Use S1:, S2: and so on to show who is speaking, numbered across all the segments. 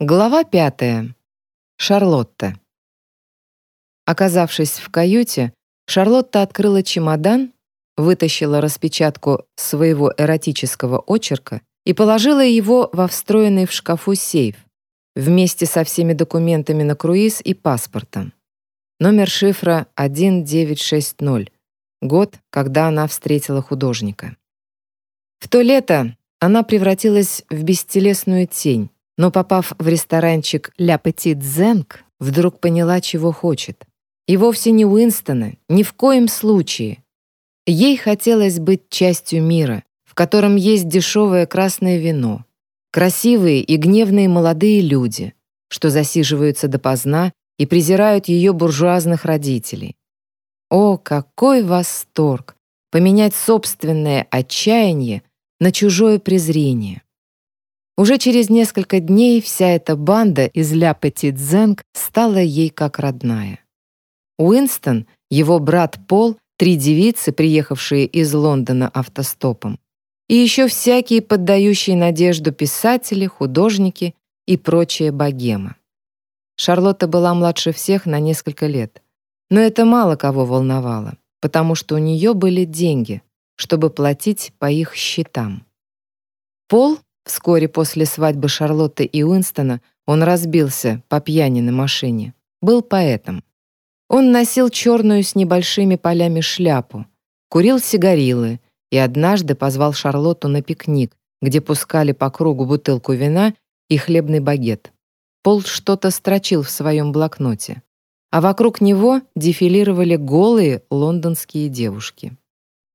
S1: Глава пятая. Шарлотта. Оказавшись в каюте, Шарлотта открыла чемодан, вытащила распечатку своего эротического очерка и положила его во встроенный в шкафу сейф вместе со всеми документами на круиз и паспортом. Номер шифра 1960, год, когда она встретила художника. В то лето она превратилась в бестелесную тень, но, попав в ресторанчик «Ля Петит Зенг», вдруг поняла, чего хочет. И вовсе не Уинстона, ни в коем случае. Ей хотелось быть частью мира, в котором есть дешевое красное вино, красивые и гневные молодые люди, что засиживаются допоздна и презирают ее буржуазных родителей. О, какой восторг! Поменять собственное отчаяние на чужое презрение. Уже через несколько дней вся эта банда из Ля Петит Зенг стала ей как родная. Уинстон, его брат Пол, три девицы, приехавшие из Лондона автостопом, и еще всякие поддающие надежду писатели, художники и прочая богема. Шарлотта была младше всех на несколько лет, но это мало кого волновало, потому что у нее были деньги, чтобы платить по их счетам. Пол Вскоре после свадьбы Шарлотты и Уинстона он разбился по пьяни на машине. Был поэтом. Он носил черную с небольшими полями шляпу, курил сигарилы и однажды позвал Шарлотту на пикник, где пускали по кругу бутылку вина и хлебный багет. Пол что-то строчил в своем блокноте, а вокруг него дефилировали голые лондонские девушки.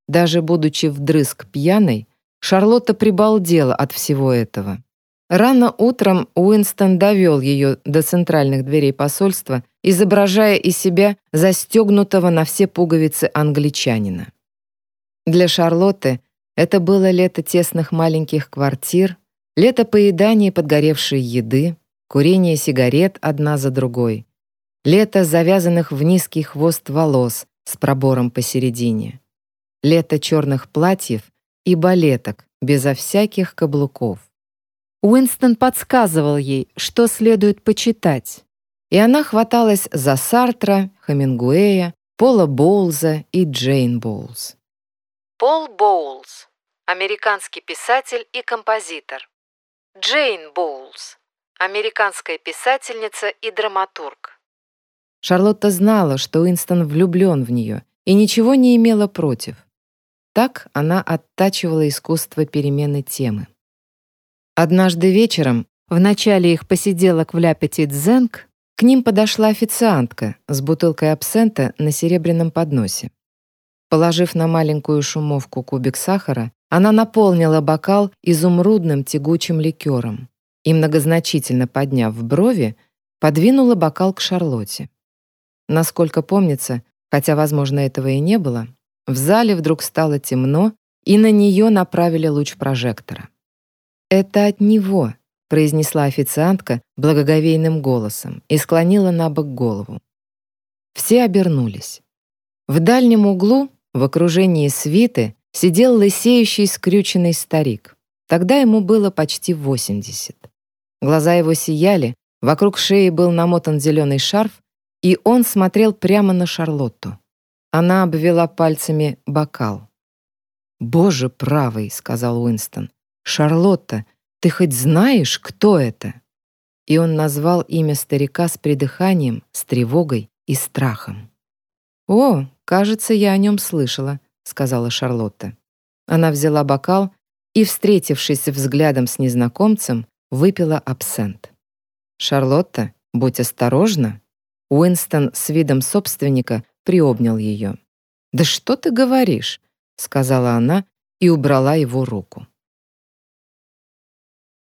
S1: Даже будучи вдрызг пьяной, Шарлотта прибалдела от всего этого. Рано утром Уинстон довел ее до центральных дверей посольства, изображая из себя застегнутого на все пуговицы англичанина. Для Шарлотты это было лето тесных маленьких квартир, лето поедания подгоревшей еды, курения сигарет одна за другой, лето завязанных в низкий хвост волос с пробором посередине, лето черных платьев и балеток, безо всяких каблуков. Уинстон подсказывал ей, что следует почитать, и она хваталась за Сартра, Хемингуэя, Пола Боулза и Джейн Боулз.
S2: Пол Боулз, американский писатель и композитор. Джейн Боулз, американская писательница и драматург.
S1: Шарлотта знала, что Уинстон влюблен в нее и ничего не имела против. Так она оттачивала искусство перемены темы. Однажды вечером, в начале их посиделок в Ля Петит Зенг, к ним подошла официантка с бутылкой абсента на серебряном подносе. Положив на маленькую шумовку кубик сахара, она наполнила бокал изумрудным тягучим ликером и, многозначительно подняв брови, подвинула бокал к Шарлотте. Насколько помнится, хотя, возможно, этого и не было, в зале вдруг стало темно, и на нее направили луч прожектора. «Это от него», — произнесла официантка благоговейным голосом и склонила на бок голову. Все обернулись. В дальнем углу, в окружении свиты, сидел лысеющий скрюченный старик. Тогда ему было почти 80. Глаза его сияли, вокруг шеи был намотан зеленый шарф, и он смотрел прямо на Шарлотту. Она обвела пальцами бокал. «Боже правый», — сказал Уинстон. «Шарлотта, ты хоть знаешь, кто это?» И он назвал имя старика с придыханием, с тревогой и страхом. «О, кажется, я о нем слышала», — сказала Шарлотта. Она взяла бокал и, встретившись взглядом с незнакомцем, выпила абсент. «Шарлотта, будь осторожна!» Уинстон с видом собственника приобнял ее. «Да что ты говоришь?» — сказала она и убрала его руку.